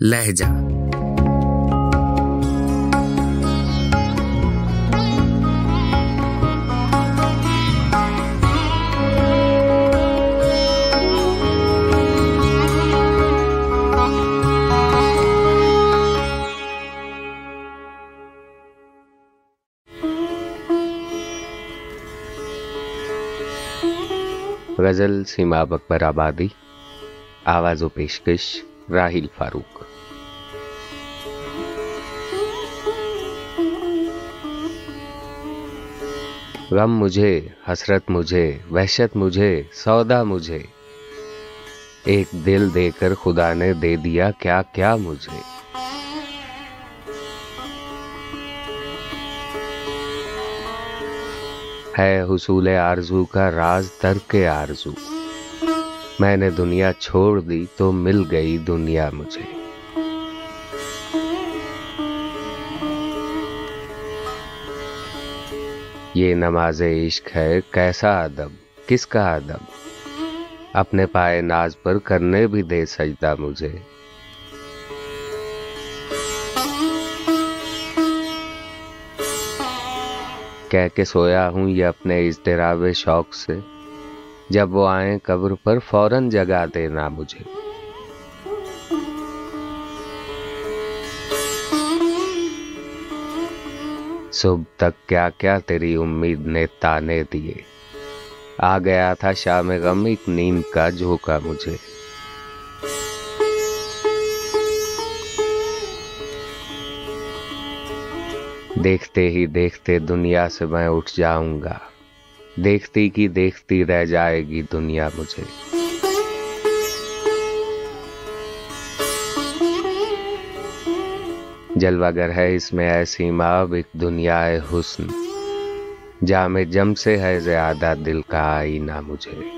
لہجہ۔ غزل سیما اکبر آبادی آواز و پیشکش۔ راہیل فاروق۔ غم مجھے، حسرت مجھے، وحشت مجھے، سودا مجھے۔ ایک دل دے کر خدا نے دے دیا کیا کیا مجھے۔ ہے حصول آرزو کا راز ترک آرزو۔ میں نے دنیا چھوڑ دی تو مل گئی دنیا مجھے۔ یہ نماز عشق ہے، کیسا ادب، کس کا ادب؟ اپنے پائے ناز پر کرنے بھی دے سجدہ مجھے۔ کہہ کے سویا ہوں یہ اپنے اضطراب شوق سے۔ جب وہ آئیں قبر پر فوراً جگا دینا مجھے صبح تک کیا کیا تیری امید نے تانے دیے۔ آ گیا تھا شام غم، ایک نیند کا جھوکا مجھے۔ دیکھتے ہی دیکھتے دنیا سے میں اٹھ جاؤں گا۔ دیکھتی کی دیکھتی رہ جائے گی دنیا مجھے۔ جلوہ گر ہے اس میں ایسی ماب ایک دنیا حسن، جامع جم سے ہے زیادہ دل کا آئینہ مجھے۔